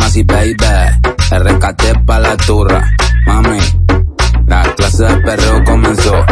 más y baby. El rescate pa' la turra. Mami, la clase de perreo comenzó.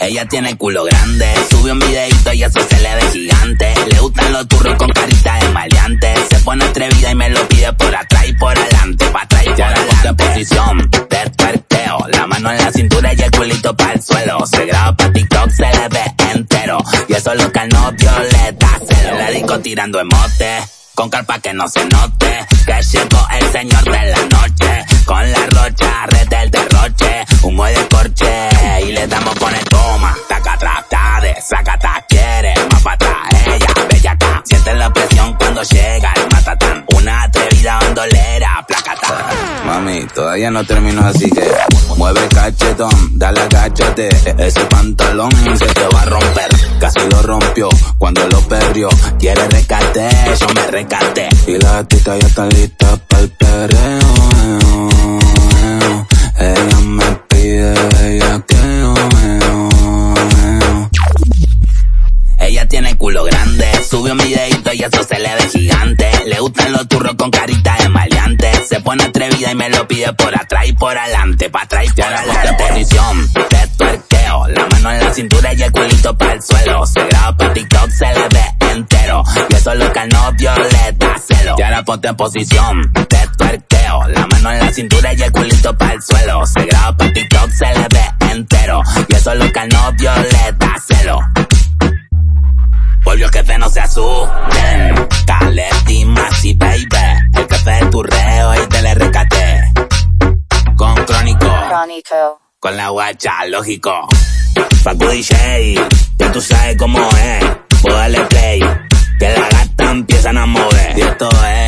Ella tiene culo grande, sube un videito y eso se le ve gigante. Le gustan los turros con carita de maleante. Se pone atrevida y me lo pide por atrás y por adelante, pa' atrás y por adelante. posición de tuerteo, la mano en la cintura y el culito para el suelo. Se graba pa' TikTok, se le ve entero. Y eso es lo que al novio le da celo. Le digo tirando emote, con carpa que no se note. Que llegó el señor de la noche, con la rocha, red del derroche. Humo de corche, y le damos con el toma. Taca, trata de, sacata, quiere, más para atrás, ella, bella acá. Siente la presión cuando llega el matatán. Una atrevida bandolera, placata. Mami, todavía no termino así que mueve cachetón, dale agachate. Ese pantalón se te va a romper. Casi lo rompió cuando lo perdió. Quiere rescate, yo me rescate. Y la tita ya está lista para el perreo. Ella me pide bellaqueo. Ella tiene culo grande, sube un videito y eso se le ve gigante. Le gustan los turros con carita de maleante. Se pone atrevida y me lo pide por atrás y por adelante, pa' atrás y por adelante. posición de tuerqueo, la mano en la cintura y el culito para el suelo. Se graba pa' TikTok, se le ve entero. Y eso es lo que al novio le da celo. Y ahora ponte en posición de tuerqueo, la mano en la cintura y el culito para el suelo. Se graba pa' TikTok, se le ve entero. Y eso es lo que al novio le da celo. Volvió el jefe, no se asusten. Con la guacha, lógico. Facu DJ, ya tú sabes cómo es. Puedo darle play. Que la gata empiezan a mover. Y esto es